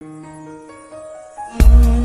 Música